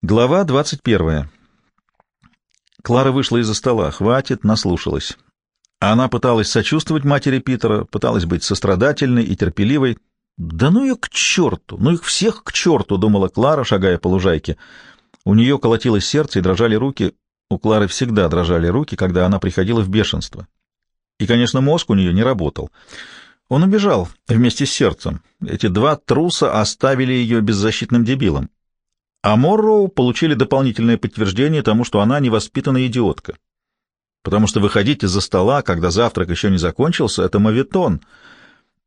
Глава 21. Клара вышла из-за стола. Хватит, наслушалась. Она пыталась сочувствовать матери Питера, пыталась быть сострадательной и терпеливой. «Да ну их к черту! Ну их всех к черту!» — думала Клара, шагая по лужайке. У нее колотилось сердце и дрожали руки. У Клары всегда дрожали руки, когда она приходила в бешенство. И, конечно, мозг у нее не работал. Он убежал вместе с сердцем. Эти два труса оставили ее беззащитным дебилом а Морроу получили дополнительное подтверждение тому, что она невоспитанная идиотка. Потому что выходить из-за стола, когда завтрак еще не закончился, это мавитон.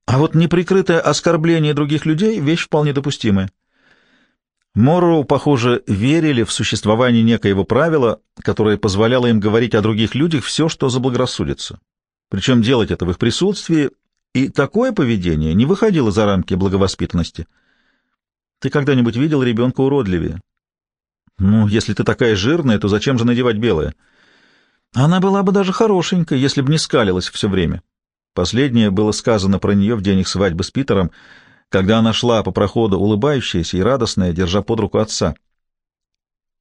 А вот неприкрытое оскорбление других людей — вещь вполне допустимая. Морроу, похоже, верили в существование некоего правила, которое позволяло им говорить о других людях все, что заблагорассудится. Причем делать это в их присутствии, и такое поведение не выходило за рамки благовоспитанности — ты когда-нибудь видел ребенка уродливее? Ну, если ты такая жирная, то зачем же надевать белое? Она была бы даже хорошенькой, если бы не скалилась все время. Последнее было сказано про нее в день их свадьбы с Питером, когда она шла по проходу улыбающаяся и радостная, держа под руку отца.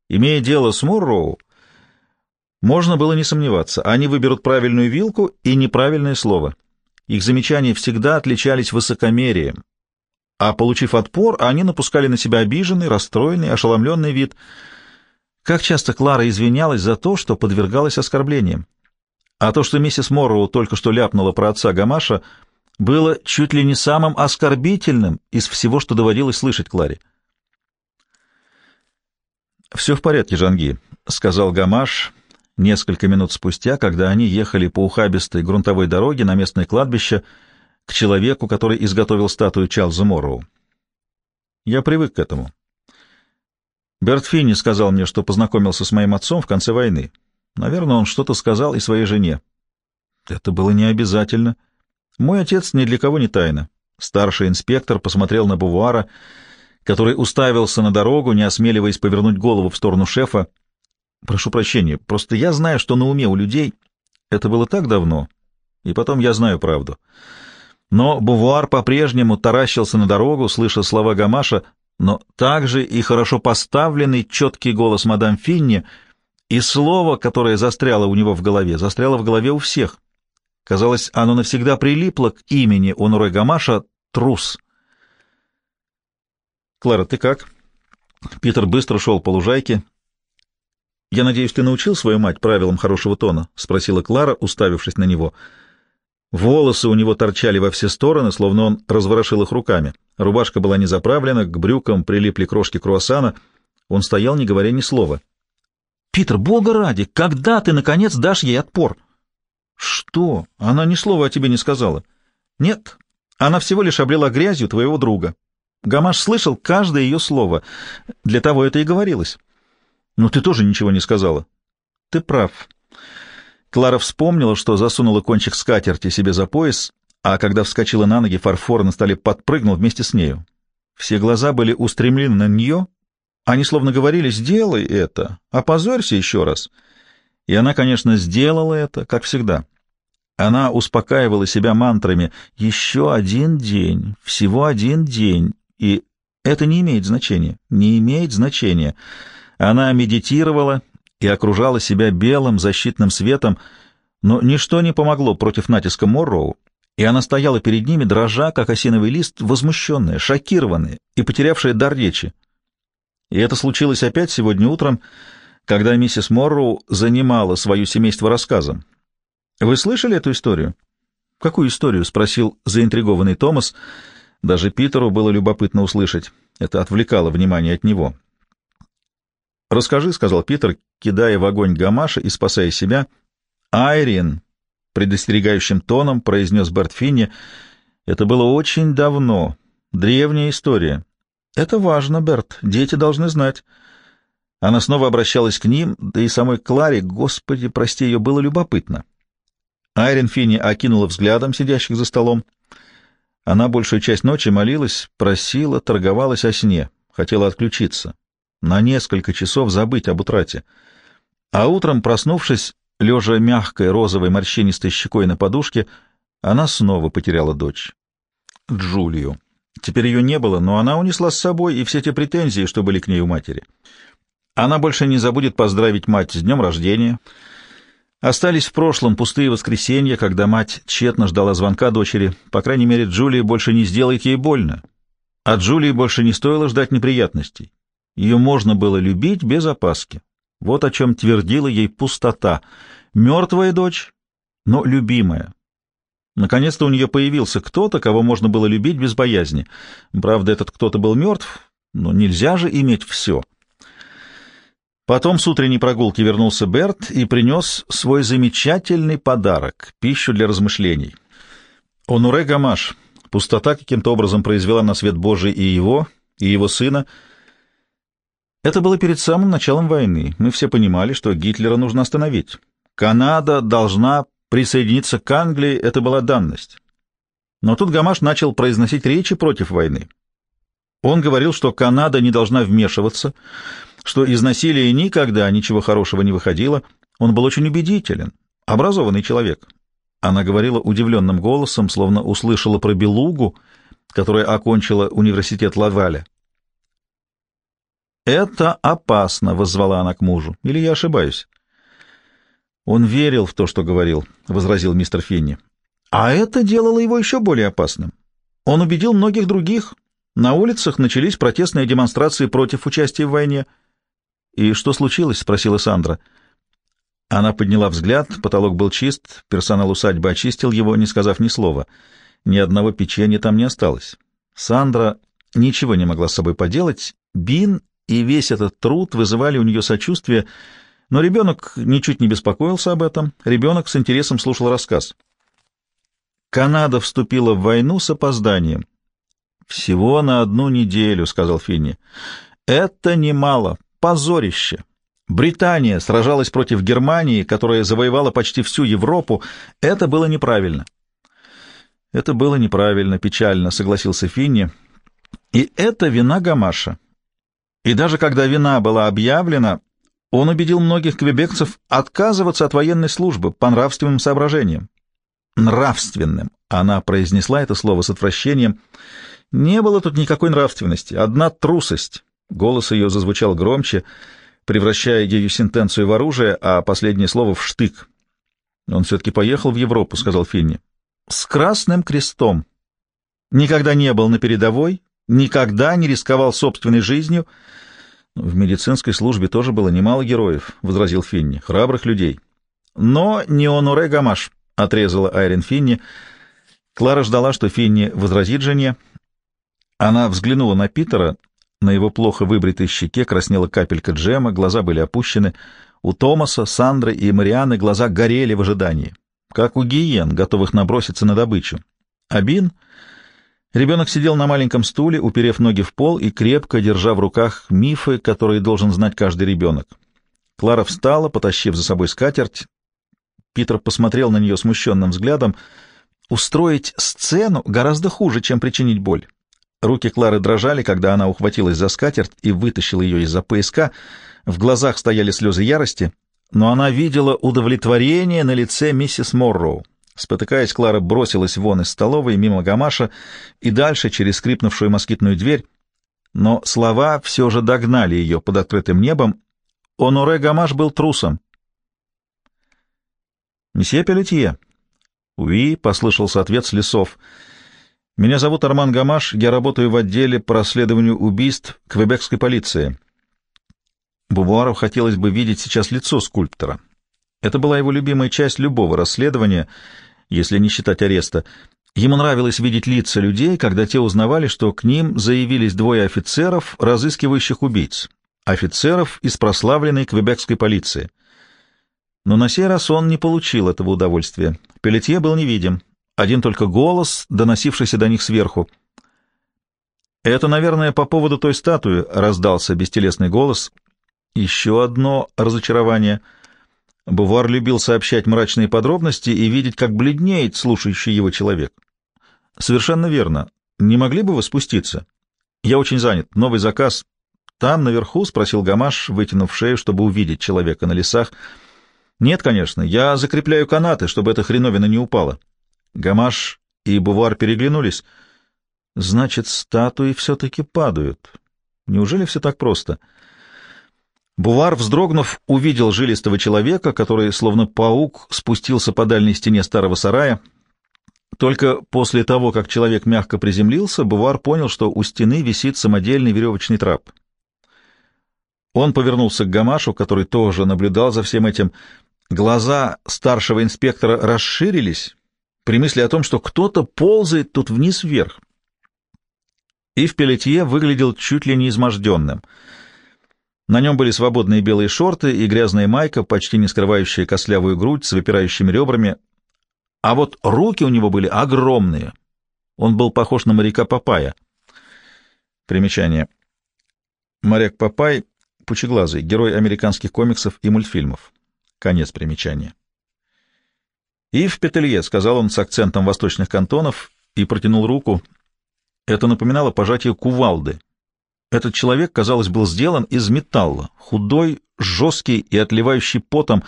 Имея дело с Мурроу, можно было не сомневаться, они выберут правильную вилку и неправильное слово. Их замечания всегда отличались высокомерием, а, получив отпор, они напускали на себя обиженный, расстроенный, ошеломленный вид. Как часто Клара извинялась за то, что подвергалась оскорблениям. А то, что миссис Морроу только что ляпнула про отца Гамаша, было чуть ли не самым оскорбительным из всего, что доводилось слышать Кларе. «Все в порядке, Жанги», — сказал Гамаш несколько минут спустя, когда они ехали по ухабистой грунтовой дороге на местное кладбище — к человеку, который изготовил статую Чарльза Морроу. Я привык к этому. Берт Финни сказал мне, что познакомился с моим отцом в конце войны. Наверное, он что-то сказал и своей жене. Это было не обязательно. Мой отец ни для кого не тайна. Старший инспектор посмотрел на Бувуара, который уставился на дорогу, не осмеливаясь повернуть голову в сторону шефа. Прошу прощения, просто я знаю, что на уме у людей. Это было так давно, и потом я знаю правду. Но Бувуар по-прежнему таращился на дорогу, слыша слова Гамаша, но также и хорошо поставленный четкий голос мадам Финни, и слово, которое застряло у него в голове, застряло в голове у всех. Казалось, оно навсегда прилипло к имени Онурой Гамаша «Трус». «Клара, ты как?» Питер быстро шел по лужайке. «Я надеюсь, ты научил свою мать правилам хорошего тона?» — спросила Клара, уставившись на него. — Волосы у него торчали во все стороны, словно он разворошил их руками. Рубашка была не заправлена, к брюкам прилипли крошки круассана. Он стоял, не говоря ни слова. — Питер, бога ради, когда ты, наконец, дашь ей отпор? — Что? Она ни слова о тебе не сказала. — Нет, она всего лишь облила грязью твоего друга. Гамаш слышал каждое ее слово. Для того это и говорилось. — Но ты тоже ничего не сказала. — Ты прав. Клара вспомнила, что засунула кончик скатерти себе за пояс, а когда вскочила на ноги, фарфор на столе подпрыгнул вместе с нею. Все глаза были устремлены на нее, они словно говорили «сделай это, опозорься еще раз». И она, конечно, сделала это, как всегда. Она успокаивала себя мантрами «еще один день, всего один день», и это не имеет значения, не имеет значения. Она медитировала и окружала себя белым защитным светом, но ничто не помогло против натиска Морроу, и она стояла перед ними, дрожа, как осиновый лист, возмущенная, шокированная и потерявшая дар речи. И это случилось опять сегодня утром, когда миссис Морроу занимала свое семейство рассказом. «Вы слышали эту историю?» «Какую историю?» — спросил заинтригованный Томас. Даже Питеру было любопытно услышать. Это отвлекало внимание от него. «Расскажи», — сказал Питер, кидая в огонь гамаша и спасая себя. «Айрин», — предостерегающим тоном произнес Берт Финни, — «это было очень давно, древняя история». «Это важно, Берт, дети должны знать». Она снова обращалась к ним, да и самой Кларе, господи, прости, ее было любопытно. Айрин Финни окинула взглядом сидящих за столом. Она большую часть ночи молилась, просила, торговалась о сне, хотела отключиться на несколько часов забыть об утрате. А утром, проснувшись, лежа мягкой розовой морщинистой щекой на подушке, она снова потеряла дочь. Джулию. Теперь ее не было, но она унесла с собой и все те претензии, что были к ней у матери. Она больше не забудет поздравить мать с днем рождения. Остались в прошлом пустые воскресенья, когда мать тщетно ждала звонка дочери. По крайней мере, Джулия больше не сделает ей больно. А Джулии больше не стоило ждать неприятностей. Ее можно было любить без опаски. Вот о чем твердила ей пустота. Мертвая дочь, но любимая. Наконец-то у нее появился кто-то, кого можно было любить без боязни. Правда, этот кто-то был мертв, но нельзя же иметь все. Потом с утренней прогулки вернулся Берт и принес свой замечательный подарок — пищу для размышлений. Онуре Гамаш. Пустота каким-то образом произвела на свет Божий и его, и его сына. Это было перед самым началом войны. Мы все понимали, что Гитлера нужно остановить. Канада должна присоединиться к Англии, это была данность. Но тут Гамаш начал произносить речи против войны. Он говорил, что Канада не должна вмешиваться, что из насилия никогда ничего хорошего не выходило. Он был очень убедителен, образованный человек. Она говорила удивленным голосом, словно услышала про Белугу, которая окончила университет Лаваля. «Это опасно», — воззвала она к мужу. «Или я ошибаюсь?» «Он верил в то, что говорил», — возразил мистер Финни. «А это делало его еще более опасным. Он убедил многих других, на улицах начались протестные демонстрации против участия в войне. «И что случилось?» — спросила Сандра. Она подняла взгляд, потолок был чист, персонал усадьбы очистил его, не сказав ни слова. Ни одного печенья там не осталось. Сандра ничего не могла с собой поделать. Бин и весь этот труд вызывали у нее сочувствие, но ребенок ничуть не беспокоился об этом. Ребенок с интересом слушал рассказ. Канада вступила в войну с опозданием. «Всего на одну неделю», — сказал Финни. «Это немало. Позорище. Британия сражалась против Германии, которая завоевала почти всю Европу. Это было неправильно». «Это было неправильно, печально», — согласился Финни. «И это вина Гамаша. И даже когда вина была объявлена, он убедил многих квебекцев отказываться от военной службы по нравственным соображениям. Нравственным. Она произнесла это слово с отвращением. Не было тут никакой нравственности, одна трусость. Голос ее зазвучал громче, превращая ее сентенцию в оружие, а последнее слово в штык. Он все-таки поехал в Европу, — сказал Финни. С красным крестом. Никогда не был на передовой, никогда не рисковал собственной жизнью. В медицинской службе тоже было немало героев, — возразил Финни, — храбрых людей. Но не Оноре Гамаш, — отрезала Айрин Финни. Клара ждала, что Финни возразит жене, — она взглянула на Питера, на его плохо выбритой щеке краснела капелька джема, глаза были опущены. У Томаса, Сандры и Марианы глаза горели в ожидании, как у гиен, готовых наброситься на добычу. Абин... Ребенок сидел на маленьком стуле, уперев ноги в пол и крепко держа в руках мифы, которые должен знать каждый ребенок. Клара встала, потащив за собой скатерть. Питер посмотрел на нее смущенным взглядом. Устроить сцену гораздо хуже, чем причинить боль. Руки Клары дрожали, когда она ухватилась за скатерть и вытащила ее из-за пояска. В глазах стояли слезы ярости, но она видела удовлетворение на лице миссис Морроу. Спотыкаясь, Клара бросилась вон из столовой, мимо Гамаша и дальше через скрипнувшую москитную дверь. Но слова все же догнали ее под открытым небом. Оноре Гамаш был трусом. «Месье Пелетье?» «Уи», — послышался ответ с лесов, — меня зовут Арман Гамаш, я работаю в отделе по расследованию убийств квебекской полиции. Бувуару хотелось бы видеть сейчас лицо скульптора. Это была его любимая часть любого расследования, если не считать ареста. Ему нравилось видеть лица людей, когда те узнавали, что к ним заявились двое офицеров, разыскивающих убийц. Офицеров из прославленной квебекской полиции. Но на сей раз он не получил этого удовольствия. Пелетье был невидим. Один только голос, доносившийся до них сверху. «Это, наверное, по поводу той статуи», — раздался бестелесный голос. Еще одно разочарование. Бувар любил сообщать мрачные подробности и видеть, как бледнеет слушающий его человек. «Совершенно верно. Не могли бы вы спуститься? Я очень занят. Новый заказ. Там, наверху?» — спросил Гамаш, вытянув шею, чтобы увидеть человека на лесах. «Нет, конечно. Я закрепляю канаты, чтобы эта хреновина не упала». Гамаш и Бувар переглянулись. Значит, статуи все-таки падают. Неужели все так просто? Бувар, вздрогнув, увидел жилистого человека, который, словно паук, спустился по дальней стене старого сарая. Только после того, как человек мягко приземлился, Бувар понял, что у стены висит самодельный веревочный трап. Он повернулся к Гамашу, который тоже наблюдал за всем этим. Глаза старшего инспектора расширились при мысли о том, что кто-то ползает тут вниз-вверх. И в Пелетье выглядел чуть ли не изможденным — на нем были свободные белые шорты и грязная майка, почти не скрывающая костлявую грудь с выпирающими ребрами. А вот руки у него были огромные. Он был похож на моряка Папая. Примечание. Моряк Папай — пучеглазый, герой американских комиксов и мультфильмов. Конец примечания. «И в Петелье», — сказал он с акцентом восточных кантонов и протянул руку. Это напоминало пожатие кувалды, этот человек, казалось, был сделан из металла, худой, жесткий и отливающий потом.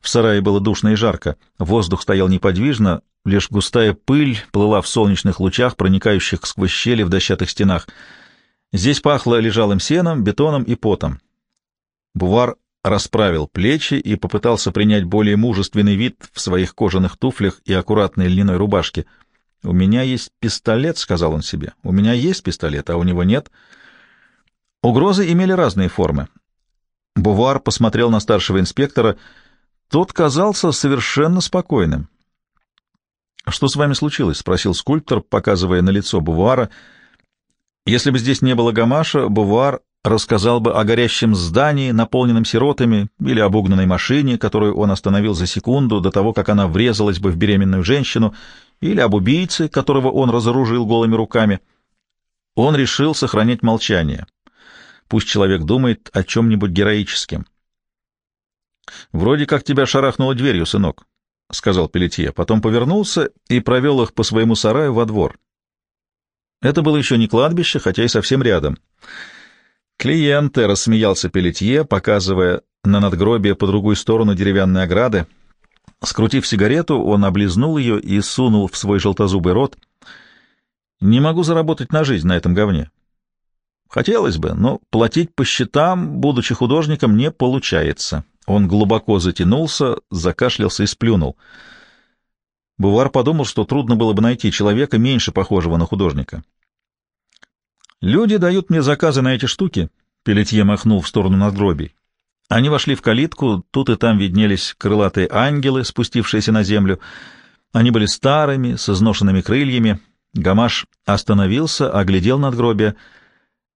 В сарае было душно и жарко. Воздух стоял неподвижно, лишь густая пыль плыла в солнечных лучах, проникающих сквозь щели в дощатых стенах. Здесь пахло лежалым сеном, бетоном и потом. Бувар расправил плечи и попытался принять более мужественный вид в своих кожаных туфлях и аккуратной льняной рубашке. «У меня есть пистолет», — сказал он себе. «У меня есть пистолет, а у него нет». Угрозы имели разные формы. Бувар посмотрел на старшего инспектора. Тот казался совершенно спокойным. «Что с вами случилось?» — спросил скульптор, показывая на лицо Бувара. Если бы здесь не было Гамаша, Бувар рассказал бы о горящем здании, наполненном сиротами, или об угнанной машине, которую он остановил за секунду до того, как она врезалась бы в беременную женщину, или об убийце, которого он разоружил голыми руками. Он решил сохранять молчание. Пусть человек думает о чем-нибудь героическом. «Вроде как тебя шарахнуло дверью, сынок», — сказал Пелетье. Потом повернулся и провел их по своему сараю во двор. Это было еще не кладбище, хотя и совсем рядом. «Клиенты», — рассмеялся Пелетье, показывая на надгробие по другую сторону деревянной ограды. Скрутив сигарету, он облизнул ее и сунул в свой желтозубый рот. «Не могу заработать на жизнь на этом говне. Хотелось бы, но платить по счетам, будучи художником, не получается. Он глубоко затянулся, закашлялся и сплюнул. Бувар подумал, что трудно было бы найти человека, меньше похожего на художника. «Люди дают мне заказы на эти штуки», — Пелетье махнул в сторону надгробий. Они вошли в калитку, тут и там виднелись крылатые ангелы, спустившиеся на землю. Они были старыми, с изношенными крыльями. Гамаш остановился, оглядел надгробие —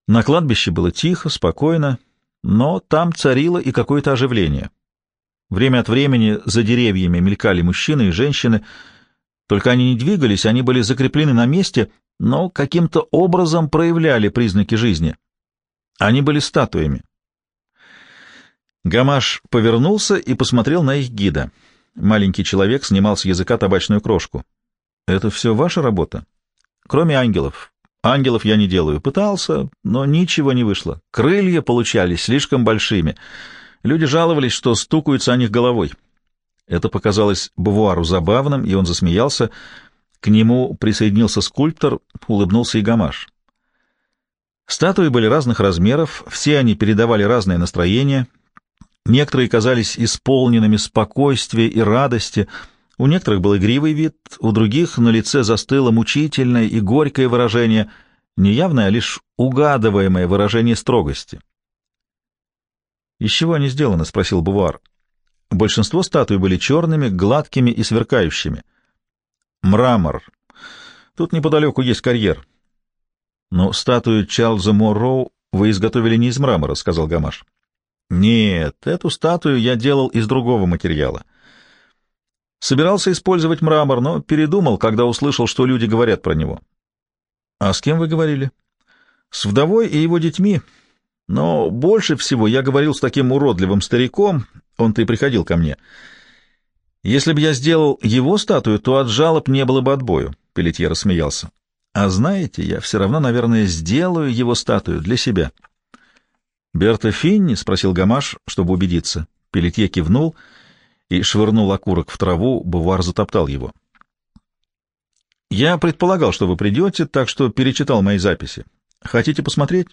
на кладбище было тихо, спокойно, но там царило и какое-то оживление. Время от времени за деревьями мелькали мужчины и женщины, только они не двигались, они были закреплены на месте, но каким-то образом проявляли признаки жизни. Они были статуями. Гамаш повернулся и посмотрел на их гида. Маленький человек снимал с языка табачную крошку. «Это все ваша работа?» «Кроме ангелов. Ангелов я не делаю. Пытался, но ничего не вышло. Крылья получались слишком большими. Люди жаловались, что стукаются о них головой. Это показалось Бавуару забавным, и он засмеялся. К нему присоединился скульптор, улыбнулся и Гамаш. Статуи были разных размеров, все они передавали разное настроение. Некоторые казались исполненными спокойствия и радости — у некоторых был игривый вид, у других на лице застыло мучительное и горькое выражение, не явное, а лишь угадываемое выражение строгости. «Из чего они сделаны?» — спросил Бувар. Большинство статуй были черными, гладкими и сверкающими. «Мрамор. Тут неподалеку есть карьер». «Но статую Чарльза Морроу вы изготовили не из мрамора», — сказал Гамаш. «Нет, эту статую я делал из другого материала». Собирался использовать мрамор, но передумал, когда услышал, что люди говорят про него. — А с кем вы говорили? — С вдовой и его детьми. Но больше всего я говорил с таким уродливым стариком, он-то и приходил ко мне. Если бы я сделал его статую, то от жалоб не было бы отбою, — Пелетье рассмеялся. — А знаете, я все равно, наверное, сделаю его статую для себя. — Берта Финни? — спросил Гамаш, чтобы убедиться. Пелетье кивнул — и швырнул окурок в траву, Бувар затоптал его. «Я предполагал, что вы придете, так что перечитал мои записи. Хотите посмотреть?»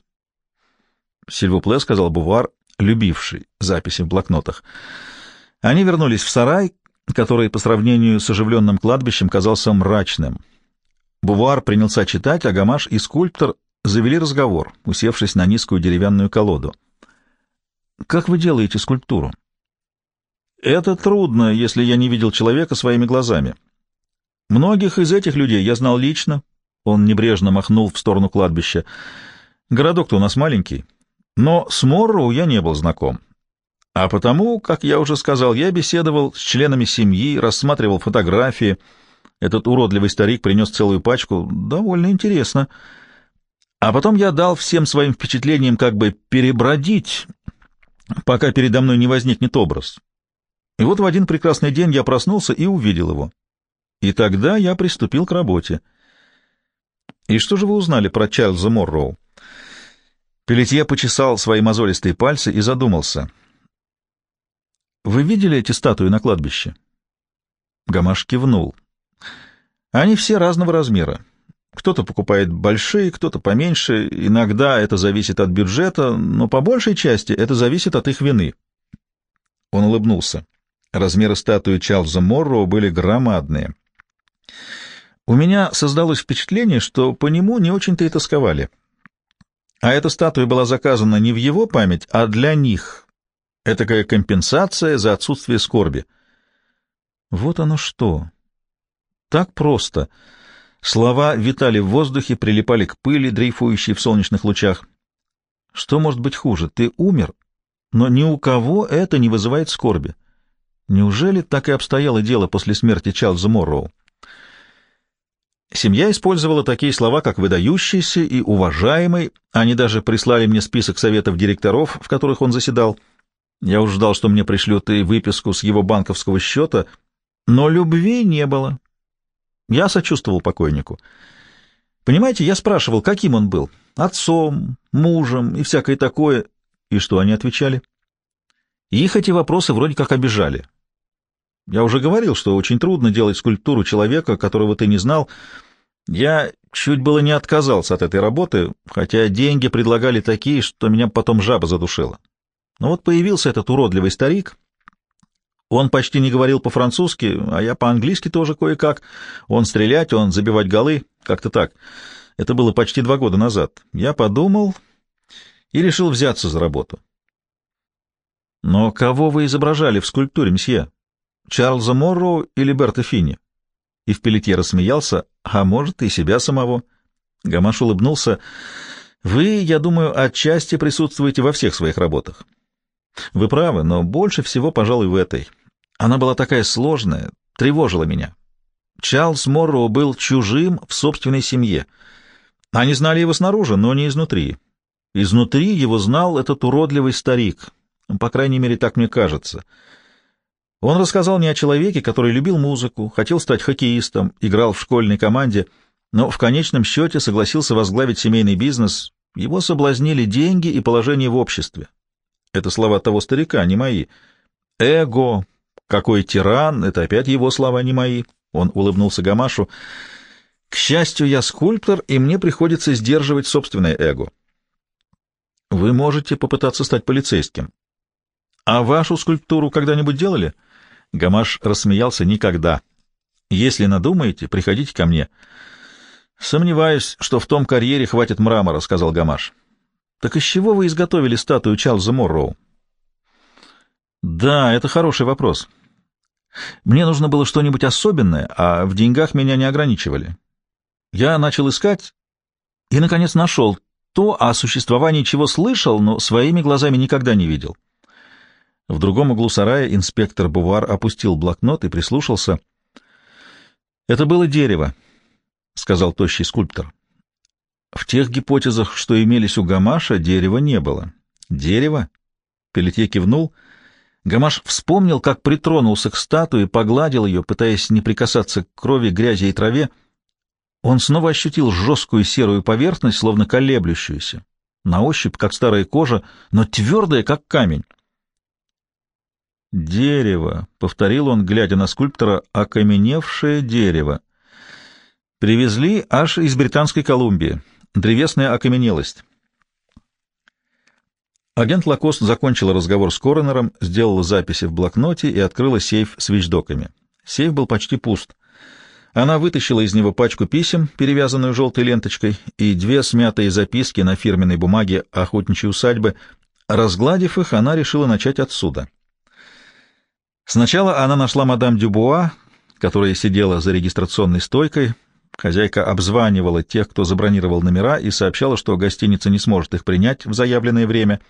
«Сильвупле», — сказал Бувар, любивший записи в блокнотах. Они вернулись в сарай, который по сравнению с оживленным кладбищем казался мрачным. Бувар принялся читать, а Гамаш и скульптор завели разговор, усевшись на низкую деревянную колоду. «Как вы делаете скульптуру?» «Это трудно, если я не видел человека своими глазами. Многих из этих людей я знал лично». Он небрежно махнул в сторону кладбища. «Городок-то у нас маленький, но с Морроу я не был знаком. А потому, как я уже сказал, я беседовал с членами семьи, рассматривал фотографии. Этот уродливый старик принес целую пачку. Довольно интересно. А потом я дал всем своим впечатлениям как бы перебродить, пока передо мной не возникнет образ. И вот в один прекрасный день я проснулся и увидел его. И тогда я приступил к работе. И что же вы узнали про Чарльза Морроу? Пелетье почесал свои мозолистые пальцы и задумался — вы видели эти статуи на кладбище? Гамаш кивнул. Они все разного размера. Кто-то покупает большие, кто-то поменьше. Иногда это зависит от бюджета, но по большей части это зависит от их вины. Он улыбнулся. Размеры статуи Чарльза Морроу были громадные. У меня создалось впечатление, что по нему не очень-то и тосковали. А эта статуя была заказана не в его память, а для них, Этакая компенсация за отсутствие скорби. Вот оно что. Так просто. Слова витали в воздухе, прилипали к пыли, дрейфующей в солнечных лучах. Что может быть хуже? Ты умер, но ни у кого это не вызывает скорби. Неужели так и обстояло дело после смерти Чарльза Морроу? Семья использовала такие слова, как «выдающийся» и «уважаемый». Они даже прислали мне список советов директоров, в которых он заседал — я уж ждал, что мне пришлют и выписку с его банковского счета, но любви не было. Я сочувствовал покойнику. Понимаете, я спрашивал, каким он был? Отцом, мужем и всякое такое. И что они отвечали? Их эти вопросы вроде как обижали. Я уже говорил, что очень трудно делать скульптуру человека, которого ты не знал. Я чуть было не отказался от этой работы, хотя деньги предлагали такие, что меня потом жаба задушила. Но вот появился этот уродливый старик. Он почти не говорил по-французски, а я по-английски тоже кое-как. Он стрелять, он забивать голы, как-то так. Это было почти два года назад. Я подумал и решил взяться за работу. Но кого вы изображали в скульптуре, мсье? Чарльза Морроу или Берта Финни? И в Пелетье рассмеялся, а может, и себя самого. Гамаш улыбнулся. Вы, я думаю, отчасти присутствуете во всех своих работах. Вы правы, но больше всего, пожалуй, в этой. Она была такая сложная, тревожила меня. Чарльз Морроу был чужим в собственной семье. Они знали его снаружи, но не изнутри. Изнутри его знал этот уродливый старик. По крайней мере, так мне кажется. Он рассказал мне о человеке, который любил музыку, хотел стать хоккеистом, играл в школьной команде, но в конечном счете согласился возглавить семейный бизнес. Его соблазнили деньги и положение в обществе. Это слова того старика, не мои. Эго, какой тиран, это опять его слова, не мои. Он улыбнулся Гамашу. К счастью, я скульптор, и мне приходится сдерживать собственное эго. Вы можете попытаться стать полицейским. А вашу скульптуру когда-нибудь делали? Гамаш рассмеялся никогда. Если надумаете, приходите ко мне. Сомневаюсь, что в том карьере хватит мрамора, сказал Гамаш. Так из чего вы изготовили статую Чарльза Морроу? Да, это хороший вопрос. Мне нужно было что-нибудь особенное, а в деньгах меня не ограничивали. Я начал искать и, наконец, нашел то, о существовании чего слышал, но своими глазами никогда не видел. В другом углу сарая инспектор Бувар опустил блокнот и прислушался. «Это было дерево», — сказал тощий скульптор. В тех гипотезах, что имелись у Гамаша, дерева не было. Дерево? Пелетье кивнул. Гамаш вспомнил, как притронулся к статуе, погладил ее, пытаясь не прикасаться к крови, грязи и траве. Он снова ощутил жесткую серую поверхность, словно колеблющуюся. На ощупь, как старая кожа, но твердая, как камень. «Дерево», — повторил он, глядя на скульптора, — «окаменевшее дерево». Привезли аж из Британской Колумбии древесная окаменелость. Агент Лакост закончила разговор с коронером, сделала записи в блокноте и открыла сейф с вещдоками. Сейф был почти пуст. Она вытащила из него пачку писем, перевязанную желтой ленточкой, и две смятые записки на фирменной бумаге охотничьей усадьбы. Разгладив их, она решила начать отсюда. Сначала она нашла мадам Дюбуа, которая сидела за регистрационной стойкой. Хозяйка обзванивала тех, кто забронировал номера, и сообщала, что гостиница не сможет их принять в заявленное время.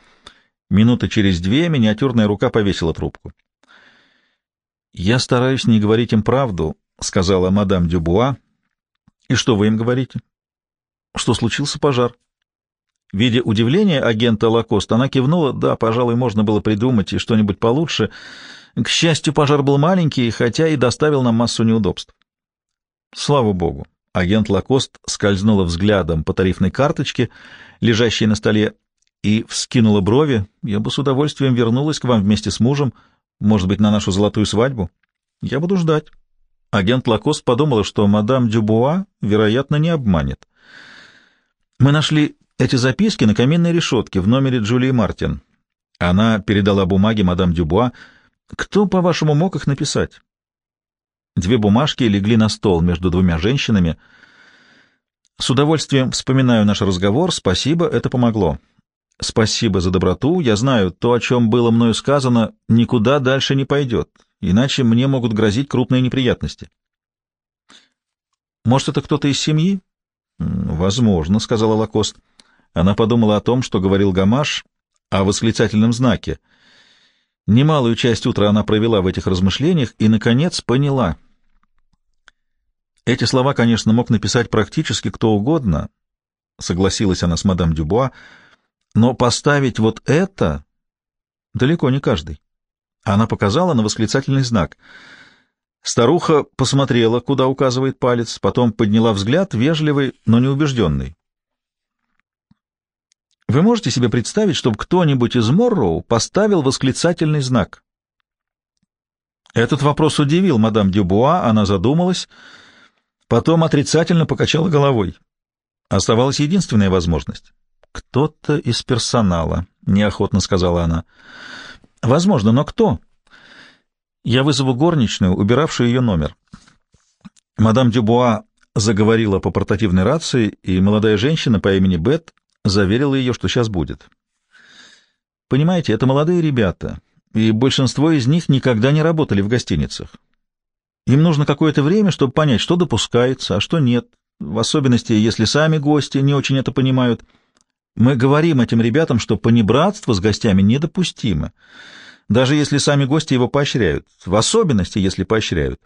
Минуты через две миниатюрная рука повесила трубку. «Я стараюсь не говорить им правду», — сказала мадам Дюбуа. «И что вы им говорите?» «Что случился пожар?» Видя удивление агента Лакост, она кивнула. «Да, пожалуй, можно было придумать и что-нибудь получше. К счастью, пожар был маленький, хотя и доставил нам массу неудобств». «Слава богу!» Агент Лакост скользнула взглядом по тарифной карточке, лежащей на столе, и вскинула брови. «Я бы с удовольствием вернулась к вам вместе с мужем, может быть, на нашу золотую свадьбу? Я буду ждать». Агент Лакост подумала, что мадам Дюбуа, вероятно, не обманет. «Мы нашли эти записки на каминной решетке в номере Джулии Мартин». Она передала бумаги мадам Дюбуа. «Кто, по-вашему, мог их написать?» Две бумажки легли на стол между двумя женщинами. «С удовольствием вспоминаю наш разговор. Спасибо, это помогло. Спасибо за доброту. Я знаю, то, о чем было мною сказано, никуда дальше не пойдет иначе мне могут грозить крупные неприятности. Может, это кто-то из семьи? Возможно, сказала Лакост. Она подумала о том, что говорил Гамаш о восклицательном знаке. Немалую часть утра она провела в этих размышлениях и, наконец, поняла. Эти слова, конечно, мог написать практически кто угодно, согласилась она с мадам Дюбуа, но поставить вот это далеко не каждый. Она показала на восклицательный знак. Старуха посмотрела, куда указывает палец, потом подняла взгляд, вежливый, но неубежденный. Вы можете себе представить, чтобы кто-нибудь из Морроу поставил восклицательный знак? Этот вопрос удивил мадам Дюбуа, она задумалась, потом отрицательно покачала головой. Оставалась единственная возможность. «Кто-то из персонала», — неохотно сказала она. Возможно, но кто? Я вызову горничную, убиравшую ее номер. Мадам Дюбуа заговорила по портативной рации, и молодая женщина по имени Бет заверила ее, что сейчас будет. Понимаете, это молодые ребята, и большинство из них никогда не работали в гостиницах. Им нужно какое-то время, чтобы понять, что допускается, а что нет, в особенности, если сами гости не очень это понимают — мы говорим этим ребятам, что понебратство с гостями недопустимо, даже если сами гости его поощряют, в особенности, если поощряют.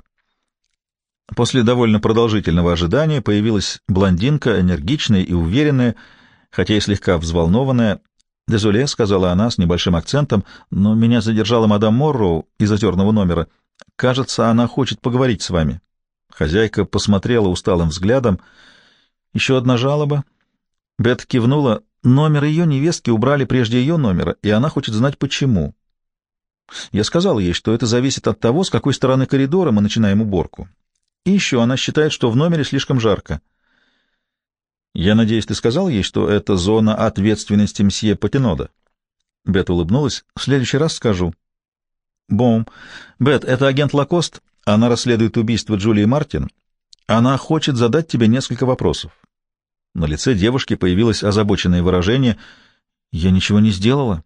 После довольно продолжительного ожидания появилась блондинка, энергичная и уверенная, хотя и слегка взволнованная. «Дезоле», — сказала она с небольшим акцентом, — «но меня задержала мадам Морроу из озерного номера. Кажется, она хочет поговорить с вами». Хозяйка посмотрела усталым взглядом. «Еще одна жалоба?» Бет кивнула. Номер ее невестки убрали прежде ее номера, и она хочет знать, почему. Я сказал ей, что это зависит от того, с какой стороны коридора мы начинаем уборку. И еще она считает, что в номере слишком жарко. Я надеюсь, ты сказал ей, что это зона ответственности мсье Патинода? Бет улыбнулась. В следующий раз скажу. Бом. Бет, это агент Лакост. Она расследует убийство Джулии Мартин. Она хочет задать тебе несколько вопросов. На лице девушки появилось озабоченное выражение. «Я ничего не сделала».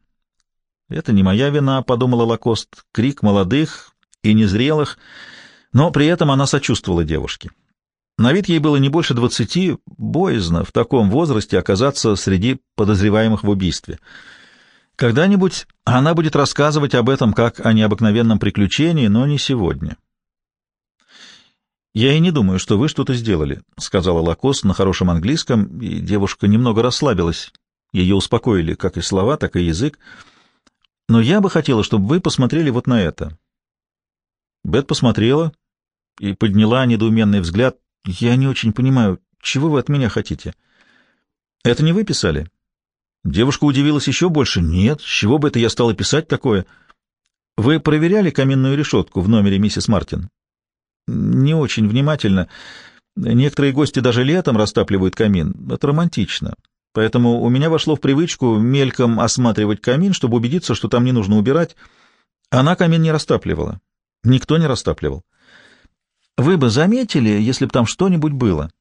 «Это не моя вина», — подумала Лакост. Крик молодых и незрелых, но при этом она сочувствовала девушке. На вид ей было не больше двадцати, боязно в таком возрасте оказаться среди подозреваемых в убийстве. Когда-нибудь она будет рассказывать об этом как о необыкновенном приключении, но не сегодня. «Я и не думаю, что вы что-то сделали», — сказала Лакос на хорошем английском, и девушка немного расслабилась. Ее успокоили как и слова, так и язык. «Но я бы хотела, чтобы вы посмотрели вот на это». Бет посмотрела и подняла недоуменный взгляд. «Я не очень понимаю, чего вы от меня хотите?» «Это не вы писали?» Девушка удивилась еще больше. «Нет, с чего бы это я стала писать такое?» «Вы проверяли каминную решетку в номере миссис Мартин?» не очень внимательно. Некоторые гости даже летом растапливают камин. Это романтично. Поэтому у меня вошло в привычку мельком осматривать камин, чтобы убедиться, что там не нужно убирать. Она камин не растапливала. Никто не растапливал. Вы бы заметили, если бы там что-нибудь было?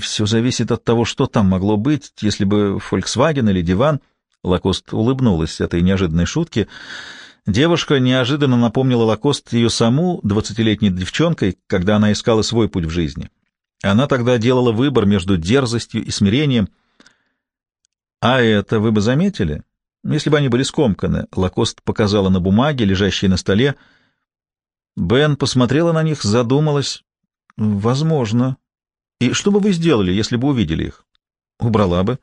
Все зависит от того, что там могло быть, если бы Volkswagen или диван. Лакост улыбнулась этой неожиданной шутке. Девушка неожиданно напомнила Лакост ее саму, двадцатилетней девчонкой, когда она искала свой путь в жизни. Она тогда делала выбор между дерзостью и смирением. А это вы бы заметили? Если бы они были скомканы, Лакост показала на бумаге, лежащей на столе. Бен посмотрела на них, задумалась. Возможно. И что бы вы сделали, если бы увидели их? Убрала бы.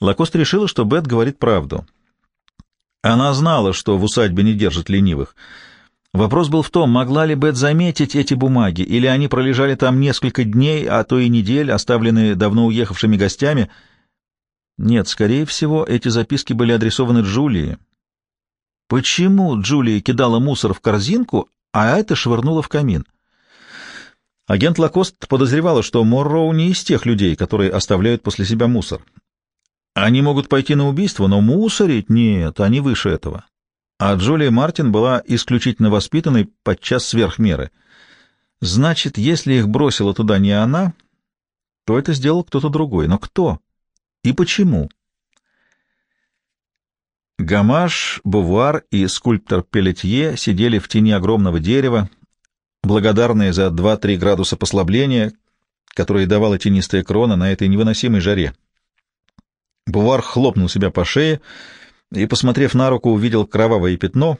Лакост решила, что Бет говорит правду. Она знала, что в усадьбе не держат ленивых. Вопрос был в том, могла ли Бет заметить эти бумаги, или они пролежали там несколько дней, а то и недель, оставленные давно уехавшими гостями. Нет, скорее всего, эти записки были адресованы Джулии. Почему Джулия кидала мусор в корзинку, а это швырнула в камин? Агент Лакост подозревала, что Морроу не из тех людей, которые оставляют после себя мусор. Они могут пойти на убийство, но мусорить нет, они выше этого. А Джулия Мартин была исключительно воспитанной подчас сверх меры. Значит, если их бросила туда не она, то это сделал кто-то другой. Но кто? И почему? Гамаш, Бувар и скульптор Пелетье сидели в тени огромного дерева, благодарные за 2-3 градуса послабления, которые давала тенистая крона на этой невыносимой жаре. Бувар хлопнул себя по шее и, посмотрев на руку, увидел кровавое пятно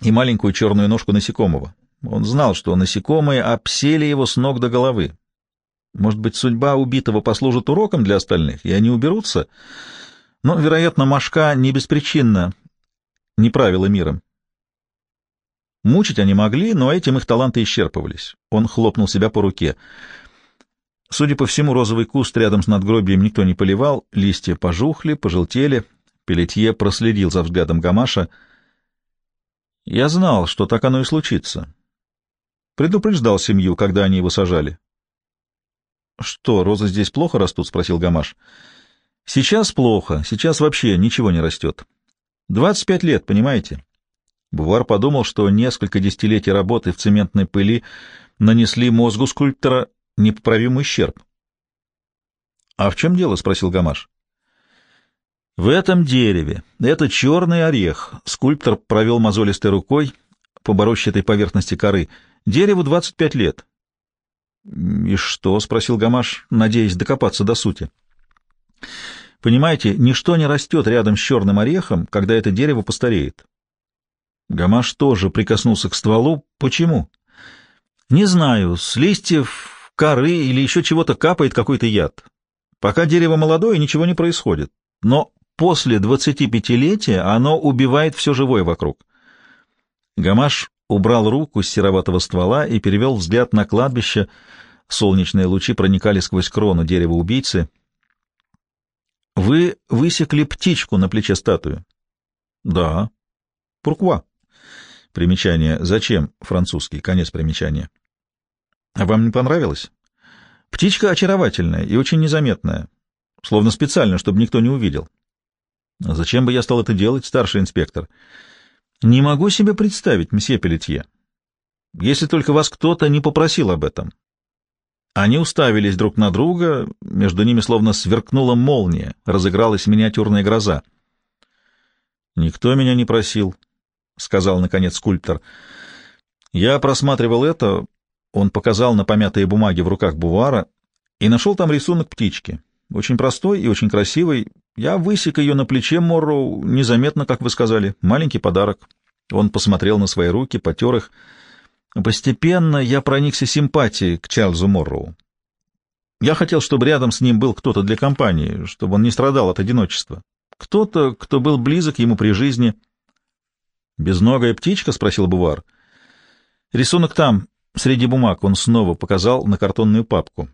и маленькую черную ножку насекомого. Он знал, что насекомые обсели его с ног до головы. Может быть, судьба убитого послужит уроком для остальных, и они уберутся? Но, вероятно, Машка не беспричинно не правила миром. Мучить они могли, но этим их таланты исчерпывались. Он хлопнул себя по руке. Судя по всему, розовый куст рядом с надгробием никто не поливал, листья пожухли, пожелтели. Пелетье проследил за взглядом Гамаша. Я знал, что так оно и случится. Предупреждал семью, когда они его сажали. — Что, розы здесь плохо растут? — спросил Гамаш. — Сейчас плохо, сейчас вообще ничего не растет. Двадцать пять лет, понимаете? Бувар подумал, что несколько десятилетий работы в цементной пыли нанесли мозгу скульптора непоправимый ущерб. — А в чем дело? — спросил Гамаш. — В этом дереве. Это черный орех. Скульптор провел мозолистой рукой по борощатой поверхности коры. Дереву 25 лет. — И что? — спросил Гамаш, надеясь докопаться до сути. — Понимаете, ничто не растет рядом с черным орехом, когда это дерево постареет. Гамаш тоже прикоснулся к стволу. Почему? Не знаю, с листьев, коры или еще чего-то капает какой-то яд. Пока дерево молодое, ничего не происходит. Но после 25-летия оно убивает все живое вокруг. Гамаш убрал руку с сероватого ствола и перевел взгляд на кладбище. Солнечные лучи проникали сквозь крону дерева убийцы. «Вы высекли птичку на плече статуи?» «Да». «Пурква?» Примечание. Зачем? Французский. Конец примечания. А вам не понравилось? Птичка очаровательная и очень незаметная. Словно специально, чтобы никто не увидел. Зачем бы я стал это делать, старший инспектор? Не могу себе представить, месье Пелетье. Если только вас кто-то не попросил об этом. Они уставились друг на друга, между ними словно сверкнула молния, разыгралась миниатюрная гроза. Никто меня не просил, — сказал, наконец, скульптор. «Я просматривал это...» — он показал на помятые бумаги в руках Бувара и нашел там рисунок птички. Очень простой и очень красивый. Я высек ее на плече Морроу, незаметно, как вы сказали. Маленький подарок. Он посмотрел на свои руки, потер их. Постепенно я проникся симпатией к Чарльзу Морроу. Я хотел, чтобы рядом с ним был кто-то для компании, чтобы он не страдал от одиночества. Кто-то, кто был близок ему при жизни — «Безногая птичка?» — спросил Бувар. «Рисунок там, среди бумаг». Он снова показал на картонную папку.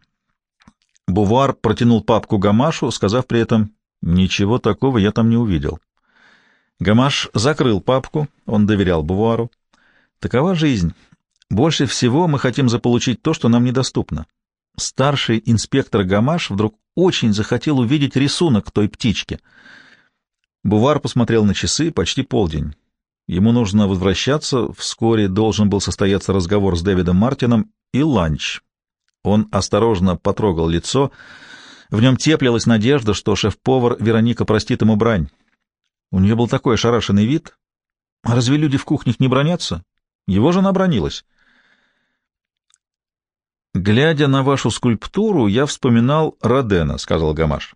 Бувар протянул папку Гамашу, сказав при этом «Ничего такого я там не увидел». Гамаш закрыл папку, он доверял Бувару. «Такова жизнь. Больше всего мы хотим заполучить то, что нам недоступно. Старший инспектор Гамаш вдруг очень захотел увидеть рисунок той птички. Бувар посмотрел на часы, почти полдень. Ему нужно возвращаться, вскоре должен был состояться разговор с Дэвидом Мартином и ланч. Он осторожно потрогал лицо, в нем теплилась надежда, что шеф-повар Вероника простит ему брань. У нее был такой ошарашенный вид. А разве люди в кухнях не бронятся? Его жена бронилась. «Глядя на вашу скульптуру, я вспоминал Родена», — сказал Гамаш.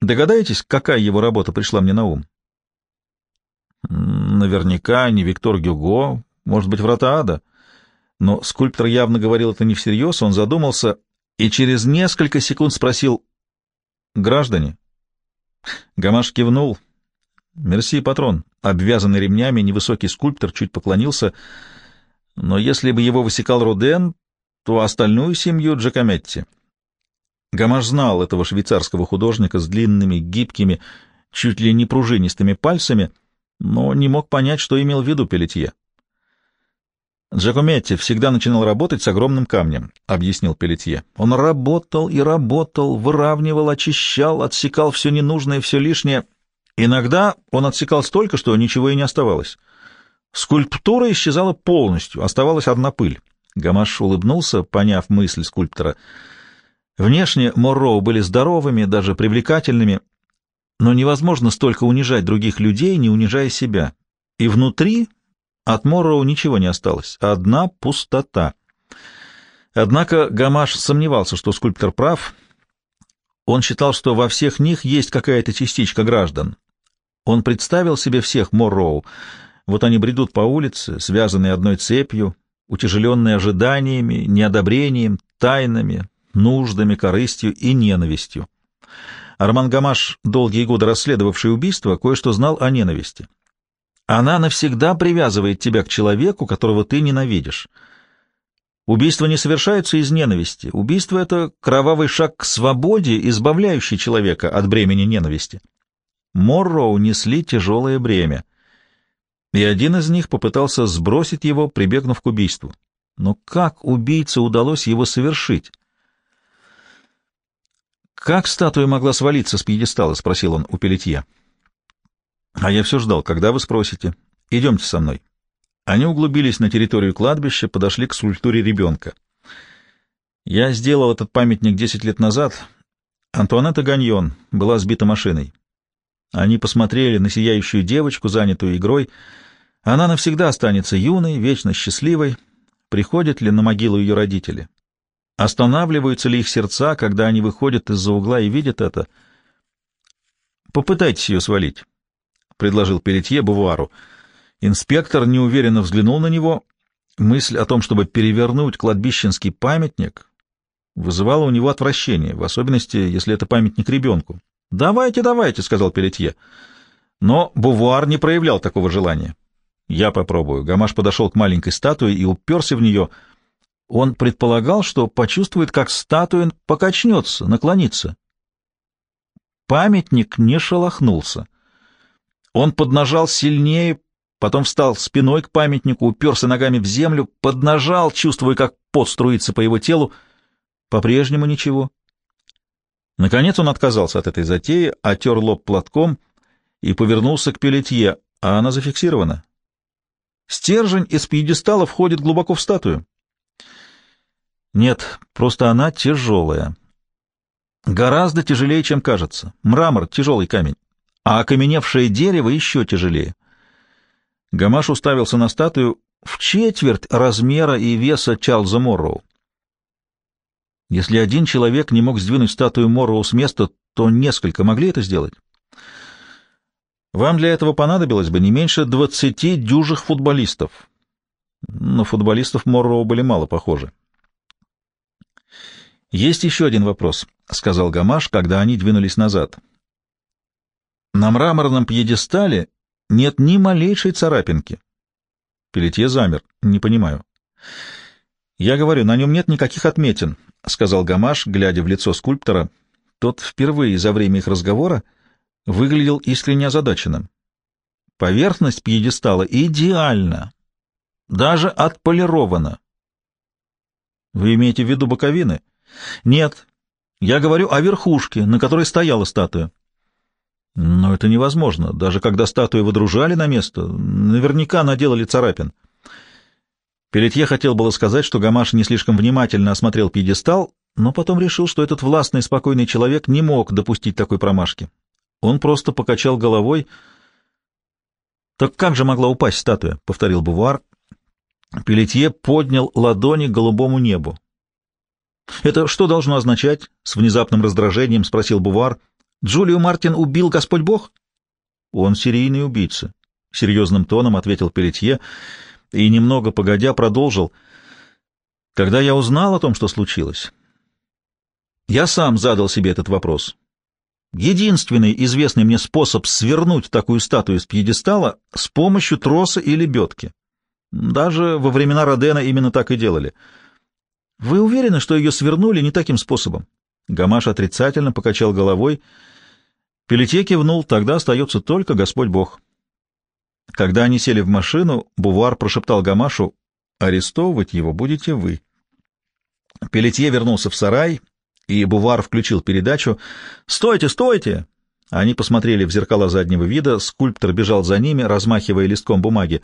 «Догадаетесь, какая его работа пришла мне на ум?» «Наверняка не Виктор Гюго, может быть, Врата Ада». Но скульптор явно говорил это не всерьез, он задумался и через несколько секунд спросил «Граждане?» Гамаш кивнул. «Мерси, патрон». Обвязанный ремнями, невысокий скульптор чуть поклонился. Но если бы его высекал Роден, то остальную семью Джакометти. Гамаш знал этого швейцарского художника с длинными, гибкими, чуть ли не пружинистыми пальцами, но не мог понять, что имел в виду Пелетье. «Джакометти всегда начинал работать с огромным камнем», — объяснил Пелетье. «Он работал и работал, выравнивал, очищал, отсекал все ненужное, все лишнее. Иногда он отсекал столько, что ничего и не оставалось. Скульптура исчезала полностью, оставалась одна пыль. Гамаш улыбнулся, поняв мысль скульптора. Внешне Морроу были здоровыми, даже привлекательными, но невозможно столько унижать других людей, не унижая себя. И внутри от Морроу ничего не осталось, одна пустота. Однако Гамаш сомневался, что скульптор прав. Он считал, что во всех них есть какая-то частичка граждан. Он представил себе всех Морроу. Вот они бредут по улице, связанные одной цепью, утяжеленные ожиданиями, неодобрением, тайнами, нуждами, корыстью и ненавистью. Арман Гамаш, долгие годы расследовавший убийство, кое-что знал о ненависти. Она навсегда привязывает тебя к человеку, которого ты ненавидишь. Убийство не совершается из ненависти. Убийство — это кровавый шаг к свободе, избавляющий человека от бремени ненависти. Морроу несли тяжелое бремя и один из них попытался сбросить его, прибегнув к убийству. Но как убийце удалось его совершить? «Как статуя могла свалиться с пьедестала?» — спросил он у Пелетье. «А я все ждал, когда вы спросите. Идемте со мной». Они углубились на территорию кладбища, подошли к скульптуре ребенка. «Я сделал этот памятник десять лет назад. Антуанетта Ганьон была сбита машиной. Они посмотрели на сияющую девочку, занятую игрой. Она навсегда останется юной, вечно счастливой. Приходят ли на могилу ее родители? Останавливаются ли их сердца, когда они выходят из-за угла и видят это? «Попытайтесь ее свалить», — предложил Пелетье Бувуару. Инспектор неуверенно взглянул на него. Мысль о том, чтобы перевернуть кладбищенский памятник, вызывала у него отвращение, в особенности, если это памятник ребенку. «Давайте, давайте», — сказал Пелетье. Но Бувуар не проявлял такого желания. «Я попробую». Гамаш подошел к маленькой статуе и уперся в нее. Он предполагал, что почувствует, как статуя покачнется, наклонится. Памятник не шелохнулся. Он поднажал сильнее, потом встал спиной к памятнику, уперся ногами в землю, поднажал, чувствуя, как пот струится по его телу. По-прежнему ничего. Наконец он отказался от этой затеи, отер лоб платком и повернулся к Пелетье, а она зафиксирована. Стержень из пьедестала входит глубоко в статую. Нет, просто она тяжелая. Гораздо тяжелее, чем кажется. Мрамор — тяжелый камень, а окаменевшее дерево еще тяжелее. Гамаш уставился на статую в четверть размера и веса Чарльза Морроу. Если один человек не мог сдвинуть статую Морроу с места, то несколько могли это сделать. Вам для этого понадобилось бы не меньше двадцати дюжих футболистов. Но футболистов Морроу были мало похожи. «Есть еще один вопрос», — сказал Гамаш, когда они двинулись назад. «На мраморном пьедестале нет ни малейшей царапинки». Пелетье замер. «Не понимаю». «Я говорю, на нем нет никаких отметин», — сказал Гамаш, глядя в лицо скульптора. Тот впервые за время их разговора выглядел искренне озадаченным. Поверхность пьедестала идеальна, даже отполирована. Вы имеете в виду боковины? Нет. Я говорю о верхушке, на которой стояла статуя. Но это невозможно. Даже когда статую выдружали на место, наверняка наделали царапин. Пелетье хотел было сказать, что Гамаш не слишком внимательно осмотрел пьедестал, но потом решил, что этот властный спокойный человек не мог допустить такой промашки. Он просто покачал головой. «Так как же могла упасть статуя?» — повторил Бувар. Пелетье поднял ладони к голубому небу. «Это что должно означать?» — с внезапным раздражением спросил Бувар. «Джулию Мартин убил Господь Бог?» «Он серийный убийца», — серьезным тоном ответил Пелетье и, немного погодя, продолжил. «Когда я узнал о том, что случилось, я сам задал себе этот вопрос. Единственный известный мне способ свернуть такую статую с пьедестала с помощью троса или бетки. Даже во времена Родена именно так и делали. Вы уверены, что ее свернули не таким способом? Гамаш отрицательно покачал головой. Пелетье кивнул, тогда остается только Господь Бог. Когда они сели в машину, Бувар прошептал Гамашу, «Арестовывать его будете вы». Пелетье вернулся в сарай, и Бувар включил передачу. «Стойте, стойте!» Они посмотрели в зеркала заднего вида, скульптор бежал за ними, размахивая листком бумаги.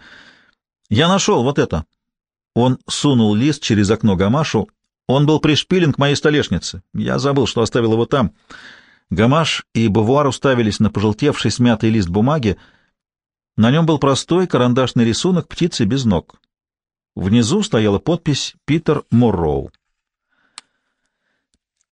«Я нашел вот это!» Он сунул лист через окно Гамашу. Он был пришпилен к моей столешнице. Я забыл, что оставил его там. Гамаш и Бувар уставились на пожелтевший смятый лист бумаги, на нем был простой карандашный рисунок птицы без ног. Внизу стояла подпись «Питер Морроу».